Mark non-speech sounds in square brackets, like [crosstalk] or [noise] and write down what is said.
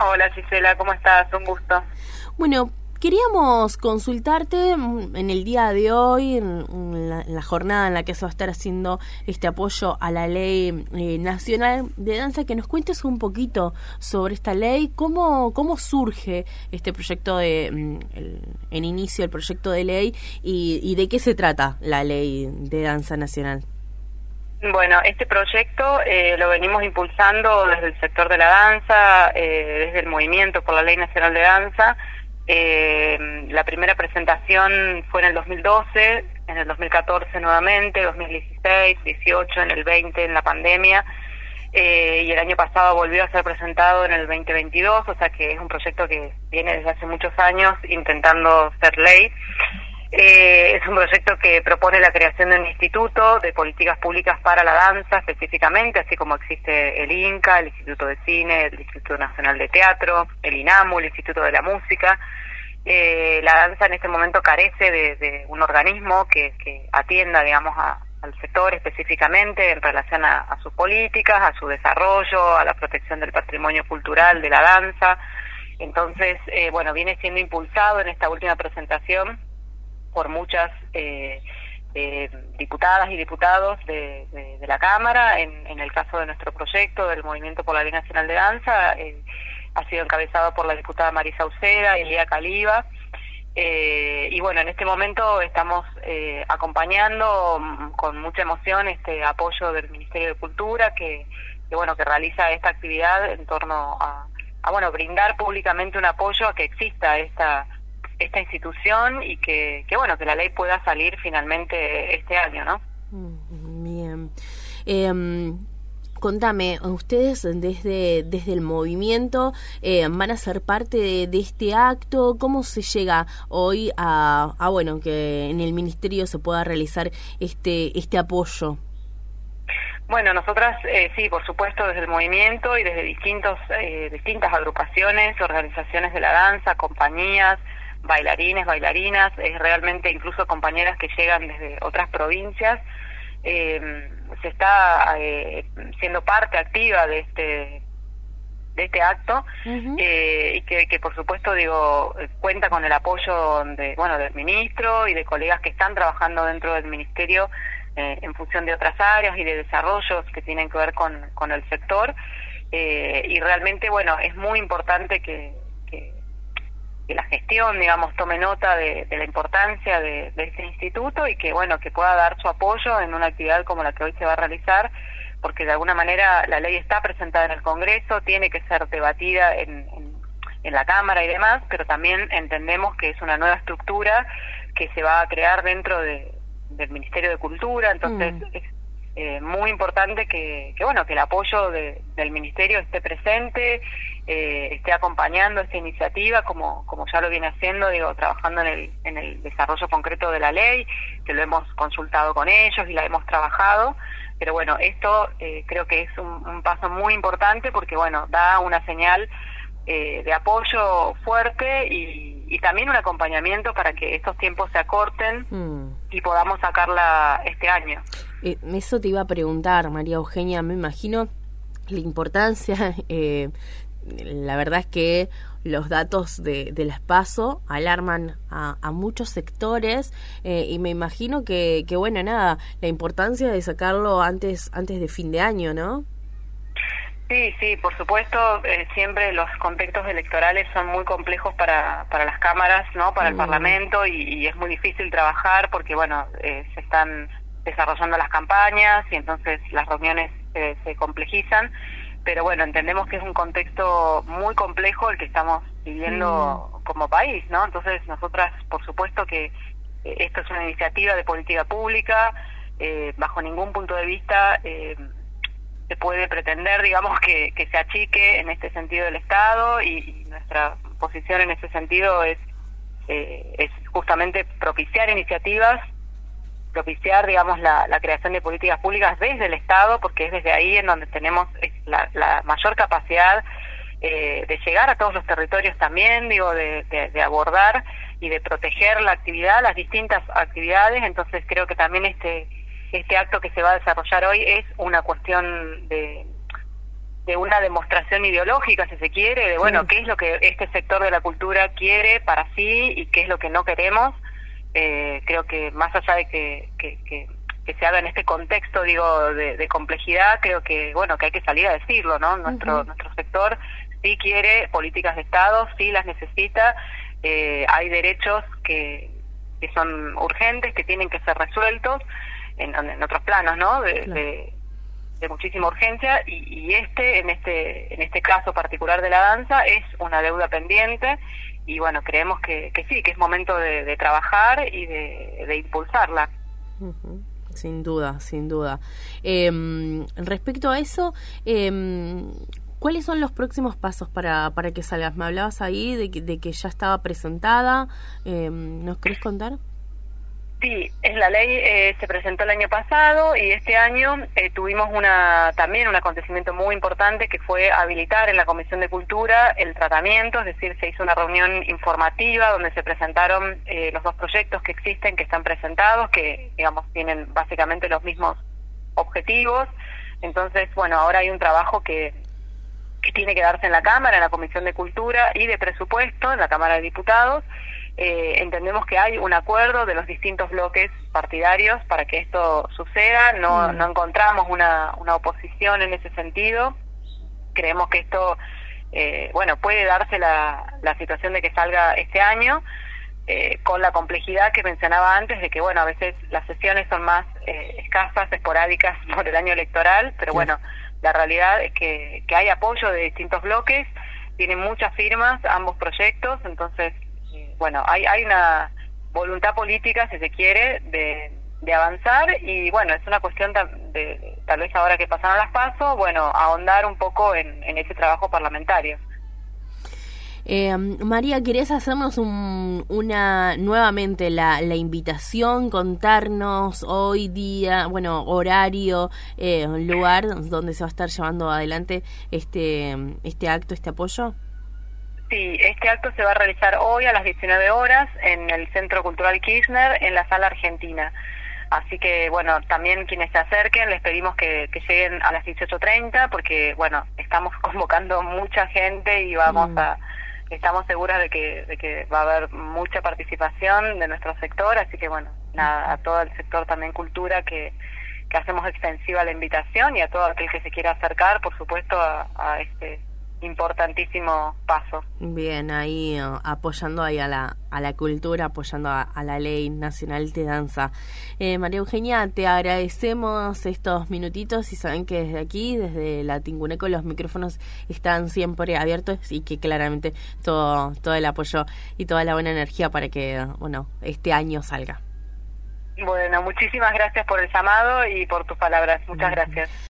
Hola Gisela, ¿cómo estás? Un gusto. Bueno, Queríamos consultarte mm, en el día de hoy, en la, jornada en la que se va a estar haciendo este apoyo a la ley eh, nacional de danza, que nos cuentes un poquito sobre esta ley, cómo, cómo surge este proyecto de, mm, en inicio el proyecto de ley y, de qué se trata la ley de danza nacional. Bueno, este proyecto eh, lo venimos impulsando desde el sector de la danza, eh, desde el movimiento por la Ley Nacional de Danza, eh, la primera presentación fue en el 2012, en el 2014 nuevamente, 2016, 18, en el 20 en la pandemia eh, y el año pasado volvió a ser presentado en el 2022, o sea que es un proyecto que viene desde hace muchos años intentando ser ley. Eh, es un proyecto que propone la creación de un instituto de políticas públicas para la danza específicamente, así como existe el INCA, el Instituto de Cine, el Instituto Nacional de Teatro, el INAMU, el Instituto de la Música. Eh, la danza en este momento carece de, un organismo que, atienda, digamos, al sector específicamente en relación a, sus políticas, a su desarrollo, a la protección del patrimonio cultural de la danza. Entonces, eh, bueno, viene siendo impulsado en esta última presentación por muchas eh, eh, diputadas y diputados de, la Cámara. En, el caso de nuestro proyecto del Movimiento por la Ley Nacional de Danza, eh, ha sido encabezado por la diputada Marisa Uceda y Elia Caliba. y bueno, en este momento estamos acompañando mm, con mucha emoción este apoyo del Ministerio de Cultura que, que bueno que realiza esta actividad en torno a, a bueno brindar públicamente un apoyo a que exista esta esta institución y que, que, bueno que la ley pueda salir finalmente este año no mm, bien eh, Contame, ustedes desde, desde el movimiento eh, van a ser parte de, este acto. ¿Cómo se llega hoy a, a, bueno que en el ministerio se pueda realizar este este apoyo? Bueno, nosotras eh, sí, por supuesto, desde el movimiento y desde distintos eh, distintas agrupaciones, organizaciones de la danza, compañías, bailarines, bailarinas, es realmente incluso compañeras que llegan desde otras provincias, eh, se está eh, siendo parte activa de este de este acto eh, y que, que, por supuesto digo cuenta con el apoyo de bueno del ministro y de colegas que están trabajando dentro del ministerio en función de otras áreas y de desarrollos que tienen que ver con, con el sector. Y realmente bueno es muy importante que que la gestión, digamos, tome nota de, la importancia de, este instituto y que, bueno, que pueda dar su apoyo en una actividad como la que hoy se va a realizar, porque de alguna manera la ley está presentada en el Congreso, tiene que ser debatida en, en, la Cámara y demás, pero también entendemos que es una nueva estructura que se va a crear dentro de, del Ministerio de Cultura, entonces mm. es eh, muy importante que, que, bueno que el apoyo del ministerio esté presente eh, esté acompañando esta iniciativa como como ya lo viene haciendo digo trabajando en el en el desarrollo concreto de la ley que lo hemos consultado con ellos y la hemos trabajado. Pero bueno esto eh, creo que es un, paso muy importante porque bueno da una señal de apoyo fuerte y, y, también un acompañamiento para que estos tiempos se acorten mm. y podamos sacarla este año eh, eso te iba a preguntar, María Eugenia, me imagino la importancia, [laughs] eh, la verdad es que los datos de, del espacio alarman a, muchos sectores eh, y me imagino que, que, bueno, nada, la importancia de sacarlo antes, antes de fin de año, ¿no? Sí, sí, por supuesto, siempre los contextos electorales son muy complejos para, para las cámaras, ¿no? Para el mm. Parlamento y, y, es muy difícil trabajar porque, bueno, se están desarrollando las campañas y entonces las reuniones se complejizan, pero bueno, entendemos que es un contexto muy complejo el que estamos viviendo mm. como país, ¿no? Entonces nosotras, por supuesto que eh, esto es una iniciativa de política pública, eh, bajo ningún punto de vista eh, se puede pretender, digamos, que, que se achique en este sentido del Estado y, nuestra posición en ese sentido es, es justamente propiciar iniciativas propiciar, digamos, la, creación de políticas públicas desde el Estado, porque es desde ahí en donde tenemos la, mayor capacidad eh, de llegar a todos los territorios también, digo, de, abordar y de proteger la actividad, las distintas actividades. Entonces creo que también este este acto que se va a desarrollar hoy es una cuestión de, de una demostración ideológica, si se quiere, de bueno, qué es lo que este sector de la cultura quiere para sí y qué es lo que no queremos. Eh, creo que más allá de que, que, que, se haga en este contexto, digo, de, complejidad, creo que, bueno, que hay que salir a decirlo, ¿no? Nuestro, nuestro sector sí quiere políticas de Estado, sí las necesita, eh, hay derechos que, que son urgentes, que tienen que ser resueltos en, en otros planos, ¿no? de, de muchísima urgencia y, este en este en este caso particular de la danza es una deuda pendiente y bueno creemos que, que sí que es momento de, trabajar y de, impulsarla sin duda sin duda em, respecto a eso eh, ¿Cuáles son los próximos pasos para, para que salgas? Me hablabas ahí de que, de que ya estaba presentada. Eh, ¿Nos querés contar? Sí, es la ley eh, se presentó el año pasado y este año eh, tuvimos una también un acontecimiento muy importante que fue habilitar en la Comisión de Cultura el tratamiento, es decir, se hizo una reunión informativa donde se presentaron eh, los dos proyectos que existen, que están presentados, que digamos tienen básicamente los mismos objetivos. Entonces, bueno, ahora hay un trabajo que que tiene que darse en la Cámara, en la Comisión de Cultura y de Presupuesto, en la Cámara de Diputados eh, entendemos que hay un acuerdo de los distintos bloques partidarios para que esto suceda, no, mm. no encontramos una, una oposición en ese sentido, creemos que esto, eh, bueno, puede darse la, la situación de que salga este año, eh, con la complejidad que mencionaba antes de que, bueno, a veces las sesiones son más eh, escasas, esporádicas [laughs] por el año electoral, pero bueno, la realidad es que, que hay apoyo de distintos bloques, tienen muchas firmas ambos proyectos, entonces bueno, hay, hay una voluntad política, si se quiere, de, avanzar y bueno, es una cuestión de, tal vez ahora que pasaron las pasos, bueno, ahondar un poco en, en ese trabajo parlamentario. Eh, María, ¿querés hacernos un, una nuevamente la, la, invitación, contarnos hoy día, bueno, horario, eh, lugar donde se va a estar llevando adelante este, este acto, este apoyo? Sí, este acto se va a realizar hoy a las 19 horas en el Centro Cultural Kirchner, en la Sala Argentina. Así que, bueno, también quienes se acerquen, les pedimos que, lleguen a las 18.30 porque, bueno, estamos [laughs] convocando mucha gente y vamos mm. a, estamos seguras de que, de que va a haber mucha participación de nuestro sector, así que, bueno, nada, a todo el sector también cultura que, que hacemos extensiva la invitación y a todo aquel que se quiera acercar, por supuesto, a este importantísimo paso. Bien, ahí eh, apoyando ahí a la, a la cultura, apoyando a, la ley nacional de danza. Eh, María Eugenia, te agradecemos estos minutitos y saben que desde aquí, desde la Tinguneco, los micrófonos están siempre abiertos y que claramente todo, todo el apoyo y toda la buena energía para que, bueno, este año salga. Bueno, muchísimas gracias por el llamado y por tus palabras. Muchas gracias.